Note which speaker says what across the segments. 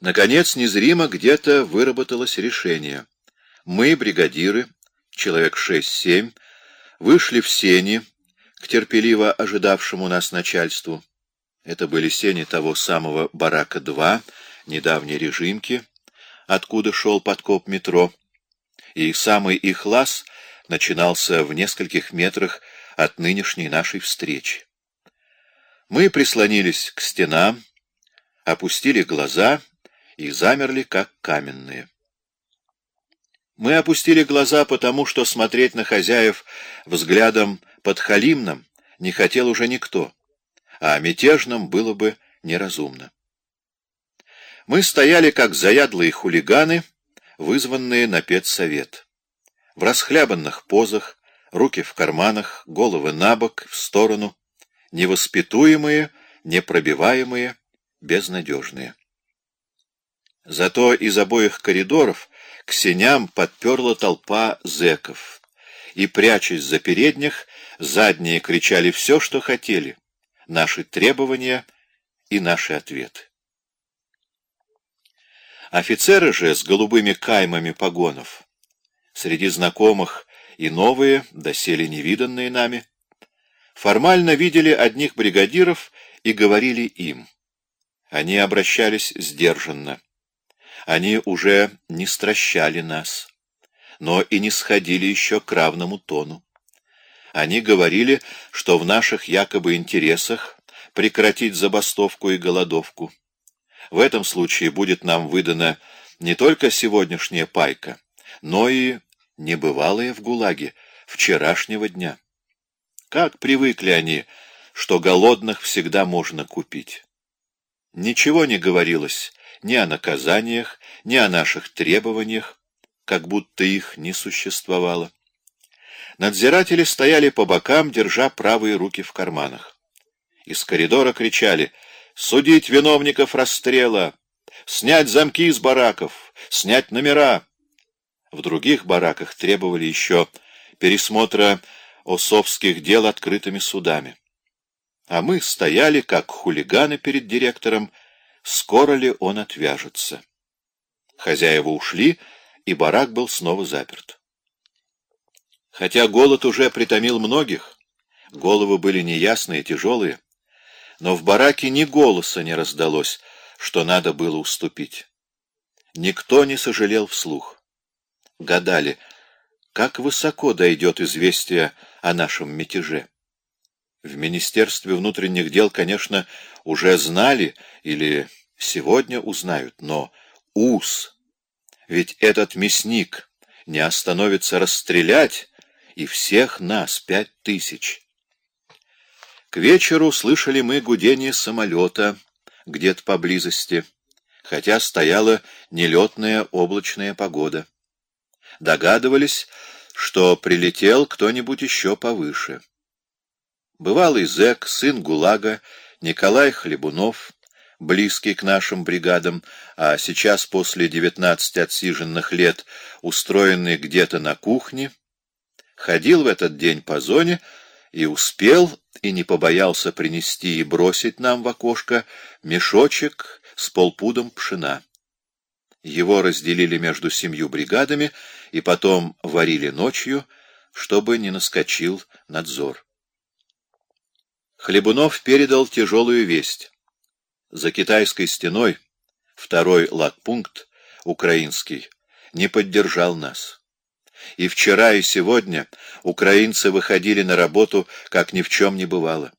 Speaker 1: Наконец, незримо где-то выработалось решение. Мы, бригадиры, человек шесть-семь, вышли в сени к терпеливо ожидавшему нас начальству. Это были сени того самого барака-2, недавней режимки, откуда шел подкоп метро, и самый их лаз начинался в нескольких метрах от нынешней нашей встречи. Мы прислонились к стенам, опустили глаза и замерли, как каменные. Мы опустили глаза, потому что смотреть на хозяев взглядом подхалимным не хотел уже никто, а мятежным было бы неразумно. Мы стояли, как заядлые хулиганы, вызванные на педсовет. В расхлябанных позах, руки в карманах, головы на бок, в сторону, невоспитуемые, непробиваемые, безнадежные. Зато из обоих коридоров к сеням подперла толпа зэков, и, прячась за передних, задние кричали все, что хотели, наши требования и наши ответы. Офицеры же с голубыми каймами погонов, среди знакомых и новые, доселе невиданные нами, формально видели одних бригадиров и говорили им. Они обращались сдержанно. Они уже не стращали нас, но и не сходили еще к равному тону. Они говорили, что в наших якобы интересах прекратить забастовку и голодовку. В этом случае будет нам выдана не только сегодняшняя пайка, но и небывалая в ГУЛАГе вчерашнего дня. Как привыкли они, что голодных всегда можно купить. Ничего не говорилось ни о наказаниях, ни о наших требованиях, как будто их не существовало. Надзиратели стояли по бокам, держа правые руки в карманах. Из коридора кричали «Судить виновников расстрела! Снять замки из бараков! Снять номера!» В других бараках требовали еще пересмотра осовских дел открытыми судами. А мы стояли, как хулиганы перед директором, скоро ли он отвяжется. Хозяева ушли, и барак был снова заперт. Хотя голод уже притомил многих, головы были неясные, тяжелые, но в бараке ни голоса не раздалось, что надо было уступить. Никто не сожалел вслух. Гадали, как высоко дойдет известие о нашем мятеже. В Министерстве внутренних дел, конечно, уже знали или сегодня узнают, но УС, ведь этот мясник не остановится расстрелять и всех нас пять тысяч. К вечеру слышали мы гудение самолета где-то поблизости, хотя стояла нелетная облачная погода. Догадывались, что прилетел кто-нибудь еще повыше. Бывалый зэк, сын ГУЛАГа, Николай Хлебунов, близкий к нашим бригадам, а сейчас после девятнадцати отсиженных лет устроенный где-то на кухне, ходил в этот день по зоне и успел, и не побоялся принести и бросить нам в окошко мешочек с полпудом пшена. Его разделили между семью бригадами и потом варили ночью, чтобы не наскочил надзор. Хлебунов передал тяжелую весть. За китайской стеной второй лагпункт, украинский, не поддержал нас. И вчера, и сегодня украинцы выходили на работу, как ни в чем не бывало.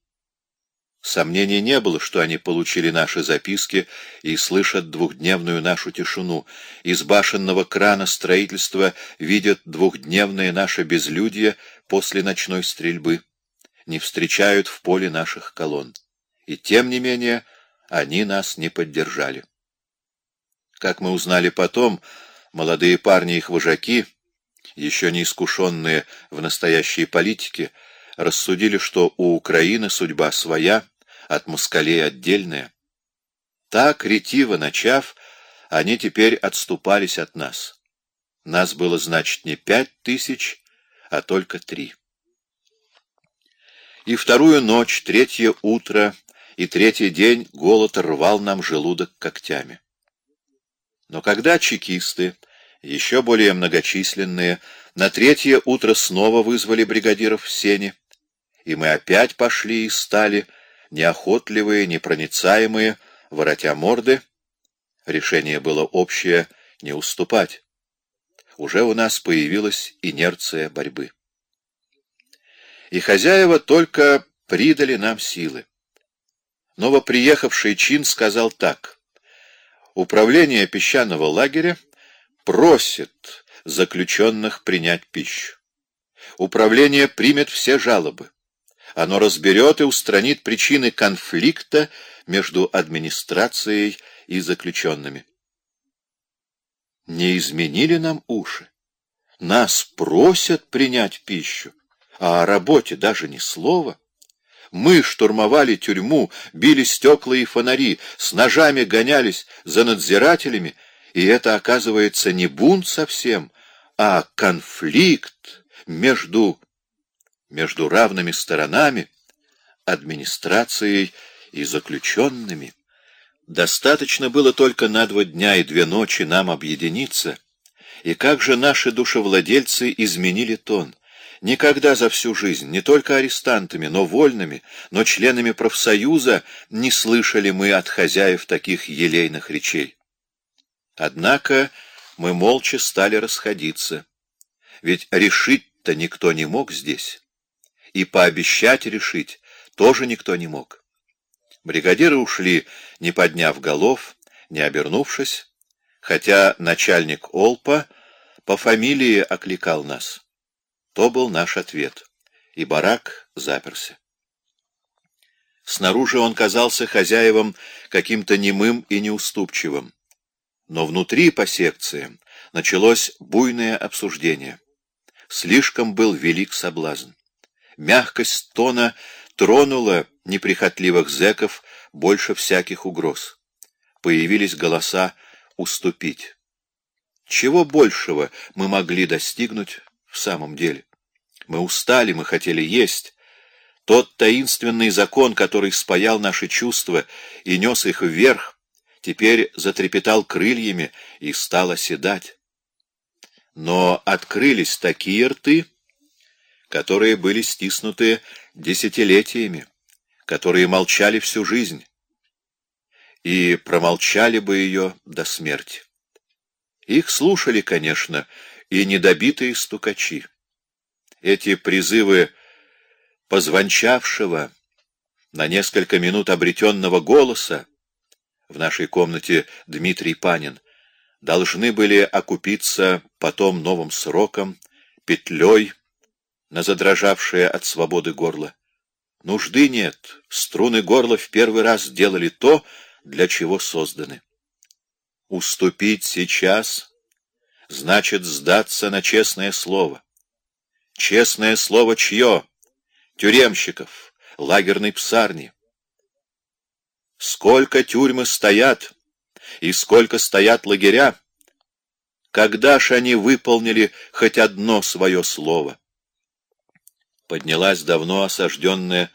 Speaker 1: Сомнений не было, что они получили наши записки и слышат двухдневную нашу тишину. Из башенного крана строительства видят двухдневное наше безлюдье после ночной стрельбы не встречают в поле наших колонн. И тем не менее они нас не поддержали. Как мы узнали потом, молодые парни их вожаки, еще не искушенные в настоящей политике, рассудили, что у Украины судьба своя, от москалей отдельная. Так, ретиво начав, они теперь отступались от нас. Нас было, значит, не пять тысяч, а только три. И вторую ночь, третье утро и третий день голод рвал нам желудок когтями. Но когда чекисты, еще более многочисленные, на третье утро снова вызвали бригадиров в сене, и мы опять пошли и стали, неохотливые, непроницаемые, воротя морды, решение было общее — не уступать. Уже у нас появилась инерция борьбы. И хозяева только придали нам силы. Новоприехавший чин сказал так. Управление песчаного лагеря просит заключенных принять пищу. Управление примет все жалобы. Оно разберет и устранит причины конфликта между администрацией и заключенными. Не изменили нам уши. Нас просят принять пищу а о работе даже ни слова. Мы штурмовали тюрьму, били стекла и фонари, с ножами гонялись за надзирателями, и это, оказывается, не бунт совсем, а конфликт между, между равными сторонами, администрацией и заключенными. Достаточно было только на два дня и две ночи нам объединиться, и как же наши душевладельцы изменили тон — Никогда за всю жизнь, не только арестантами, но вольными, но членами профсоюза, не слышали мы от хозяев таких елейных речей. Однако мы молча стали расходиться, ведь решить-то никто не мог здесь, и пообещать решить тоже никто не мог. Бригадиры ушли, не подняв голов, не обернувшись, хотя начальник Олпа по фамилии окликал нас. То был наш ответ, и барак заперся. Снаружи он казался хозяевам каким-то немым и неуступчивым. Но внутри, по секциям, началось буйное обсуждение. Слишком был велик соблазн. Мягкость тона тронула неприхотливых зэков больше всяких угроз. Появились голоса «уступить». Чего большего мы могли достигнуть в самом деле. Мы устали, мы хотели есть. Тот таинственный закон, который спаял наши чувства и нес их вверх, теперь затрепетал крыльями и стал оседать. Но открылись такие рты, которые были стиснуты десятилетиями, которые молчали всю жизнь и промолчали бы ее до смерти. Их слушали, конечно, и недобитые стукачи. Эти призывы позвончавшего, на несколько минут обретенного голоса, в нашей комнате Дмитрий Панин, должны были окупиться потом новым сроком, петлей на задрожавшее от свободы горло. Нужды нет, струны горла в первый раз сделали то, для чего созданы. Уступить сейчас значит сдаться на честное слово. Честное слово чье? Тюремщиков, лагерной псарни. Сколько тюрьмы стоят, и сколько стоят лагеря, когда ж они выполнили хоть одно свое слово? Поднялась давно осажденная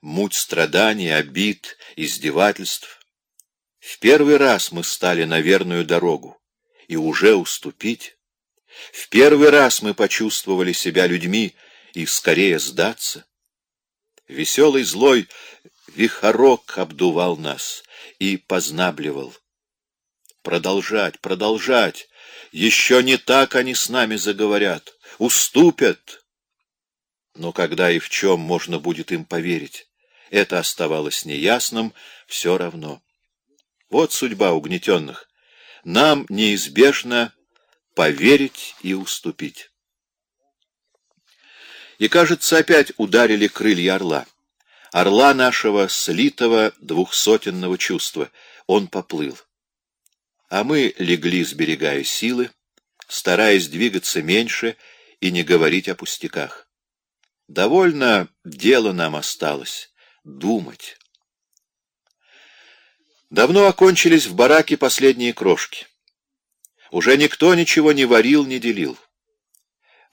Speaker 1: муть страданий, обид, издевательств. В первый раз мы стали на верную дорогу и уже уступить. В первый раз мы почувствовали себя людьми и скорее сдаться. Веселый злой вихорок обдувал нас и познабливал. Продолжать, продолжать. Еще не так они с нами заговорят. Уступят. Но когда и в чем можно будет им поверить? Это оставалось неясным все равно. Вот судьба угнетенных нам неизбежно поверить и уступить. И, кажется, опять ударили крылья орла. Орла нашего слитого двухсотенного чувства. Он поплыл. А мы легли, сберегая силы, стараясь двигаться меньше и не говорить о пустяках. Довольно дело нам осталось — думать. Давно окончились в бараке последние крошки. Уже никто ничего не варил, не делил.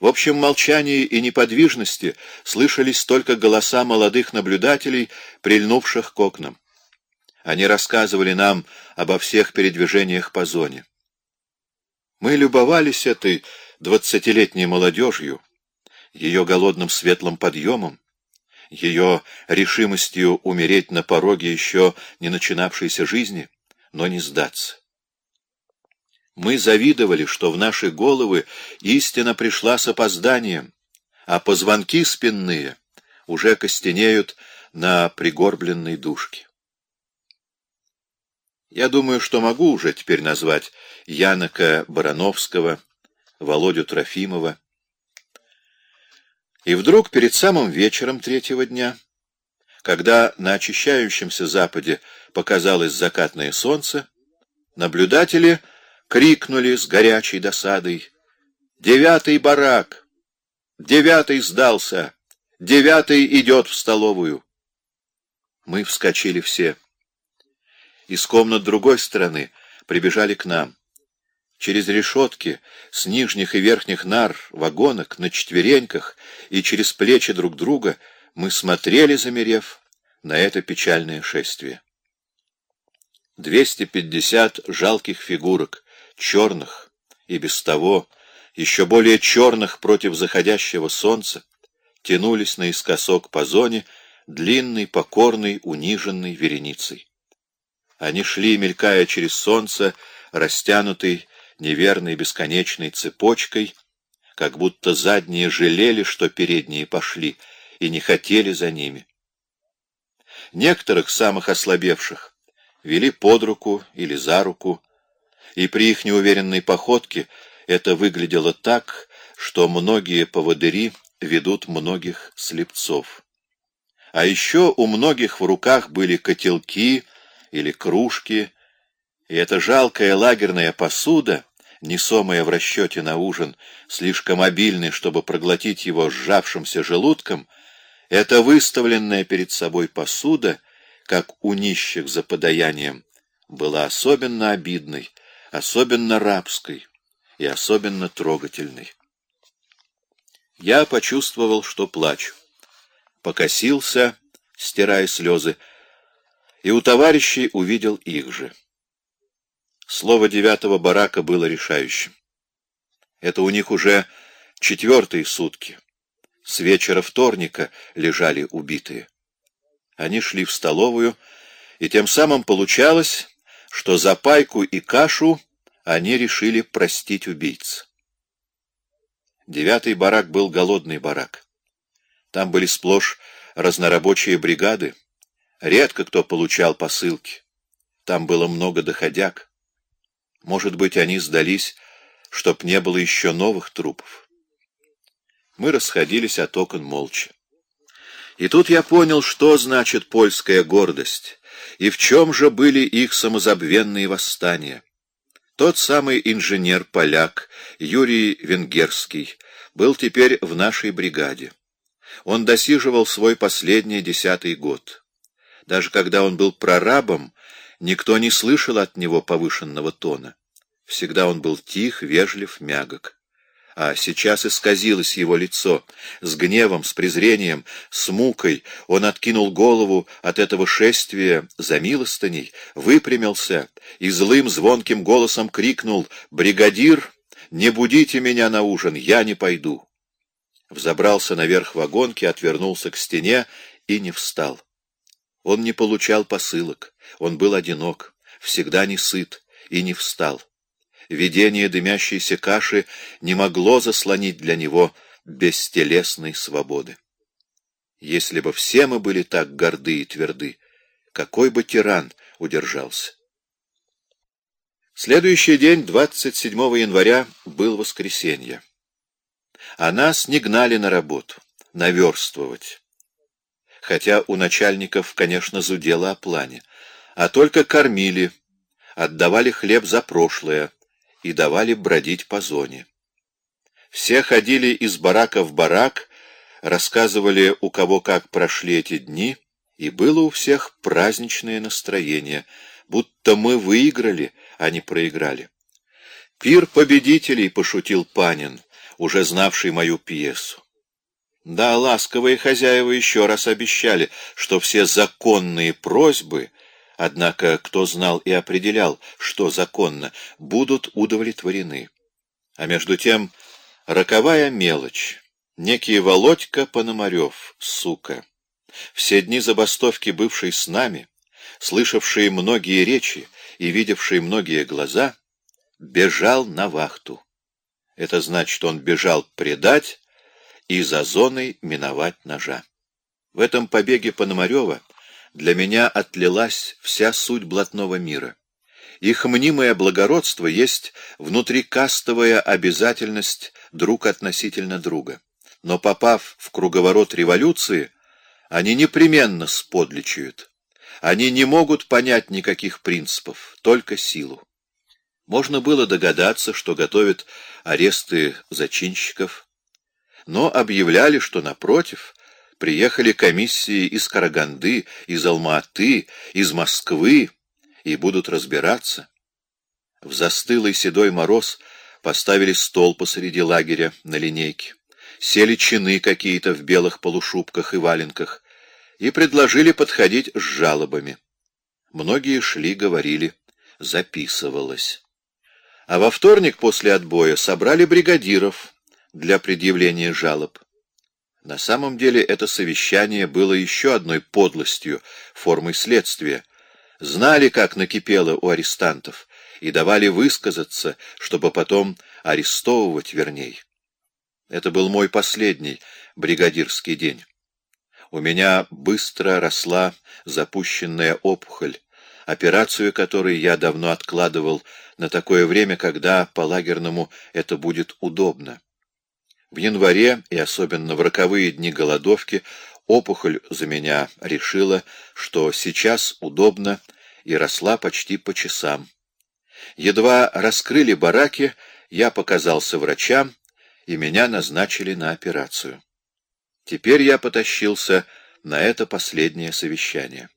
Speaker 1: В общем молчании и неподвижности слышались только голоса молодых наблюдателей, прильнувших к окнам. Они рассказывали нам обо всех передвижениях по зоне. Мы любовались этой двадцатилетней молодежью, ее голодным светлым подъемом, ее решимостью умереть на пороге еще не начинавшейся жизни, но не сдаться. Мы завидовали, что в наши головы истина пришла с опозданием, а позвонки спинные уже костенеют на пригорбленной душке. Я думаю, что могу уже теперь назвать Янока Барановского, Володю Трофимова. И вдруг перед самым вечером третьего дня, когда на очищающемся западе показалось закатное солнце, наблюдатели крикнули с горячей досадой «Девятый барак! Девятый сдался! Девятый идет в столовую!» Мы вскочили все. Из комнат другой стороны прибежали к нам. Через решетки, с нижних и верхних нар, вагонок, на четвереньках и через плечи друг друга мы смотрели, замерев, на это печальное шествие. Двести пятьдесят жалких фигурок, черных и без того, еще более черных против заходящего солнца, тянулись наискосок по зоне длинной, покорной, униженной вереницей. Они шли, мелькая через солнце, растянутой, неверной бесконечной цепочкой, как будто задние жалели, что передние пошли, и не хотели за ними. Некоторых, самых ослабевших, вели под руку или за руку, и при их неуверенной походке это выглядело так, что многие поводыри ведут многих слепцов. А еще у многих в руках были котелки или кружки, и эта жалкая лагерная посуда — несомая в расчете на ужин, слишком обильный, чтобы проглотить его сжавшимся желудком, эта выставленная перед собой посуда, как у нищих за подаянием, была особенно обидной, особенно рабской и особенно трогательной. Я почувствовал, что плачу. Покосился, стирая слезы, и у товарищей увидел их же. Слово девятого барака было решающим. Это у них уже четвертые сутки. С вечера вторника лежали убитые. Они шли в столовую, и тем самым получалось, что за пайку и кашу они решили простить убийц. Девятый барак был голодный барак. Там были сплошь разнорабочие бригады. Редко кто получал посылки. Там было много доходяг. Может быть, они сдались, чтоб не было еще новых трупов. Мы расходились от окон молча. И тут я понял, что значит польская гордость, и в чем же были их самозабвенные восстания. Тот самый инженер-поляк Юрий Венгерский был теперь в нашей бригаде. Он досиживал свой последний десятый год. Даже когда он был прорабом, Никто не слышал от него повышенного тона. Всегда он был тих, вежлив, мягок. А сейчас исказилось его лицо. С гневом, с презрением, с мукой он откинул голову от этого шествия за милостыней, выпрямился и злым звонким голосом крикнул «Бригадир, не будите меня на ужин, я не пойду!» Взобрался наверх вагонки, отвернулся к стене и не встал. Он не получал посылок, он был одинок, всегда не сыт и не встал. Видение дымящейся каши не могло заслонить для него бестелесной свободы. Если бы все мы были так горды и тверды, какой бы тиран удержался? Следующий день, 27 января, был воскресенье. А нас не гнали на работу, наверстывать хотя у начальников, конечно, зудело о плане, а только кормили, отдавали хлеб за прошлое и давали бродить по зоне. Все ходили из барака в барак, рассказывали, у кого как прошли эти дни, и было у всех праздничное настроение, будто мы выиграли, а не проиграли. «Пир победителей», — пошутил Панин, уже знавший мою пьесу. Да, ласковые хозяева еще раз обещали, что все законные просьбы, однако кто знал и определял, что законно, будут удовлетворены. А между тем, роковая мелочь, некий Володька Пономарев, сука, все дни забастовки бывший с нами, слышавший многие речи и видевший многие глаза, бежал на вахту. Это значит, он бежал предать и за зоной миновать ножа. В этом побеге Пономарева для меня отлилась вся суть блатного мира. Их мнимое благородство есть внутрикастовая обязательность друг относительно друга. Но попав в круговорот революции, они непременно сподличают. Они не могут понять никаких принципов, только силу. Можно было догадаться, что готовят аресты зачинщиков, но объявляли, что, напротив, приехали комиссии из Караганды, из Алматы, из Москвы и будут разбираться. В застылый седой мороз поставили стол посреди лагеря на линейке, сели чины какие-то в белых полушубках и валенках и предложили подходить с жалобами. Многие шли, говорили, записывалось а во вторник после отбоя собрали бригадиров для предъявления жалоб. На самом деле это совещание было еще одной подлостью, формой следствия. Знали, как накипело у арестантов, и давали высказаться, чтобы потом арестовывать верней. Это был мой последний бригадирский день. У меня быстро росла запущенная опухоль, операцию которой я давно откладывал на такое время, когда по-лагерному это будет удобно. В январе, и особенно в роковые дни голодовки, опухоль за меня решила, что сейчас удобно, и росла почти по часам. Едва раскрыли бараки, я показался врачам, и меня назначили на операцию. Теперь я потащился на это последнее совещание.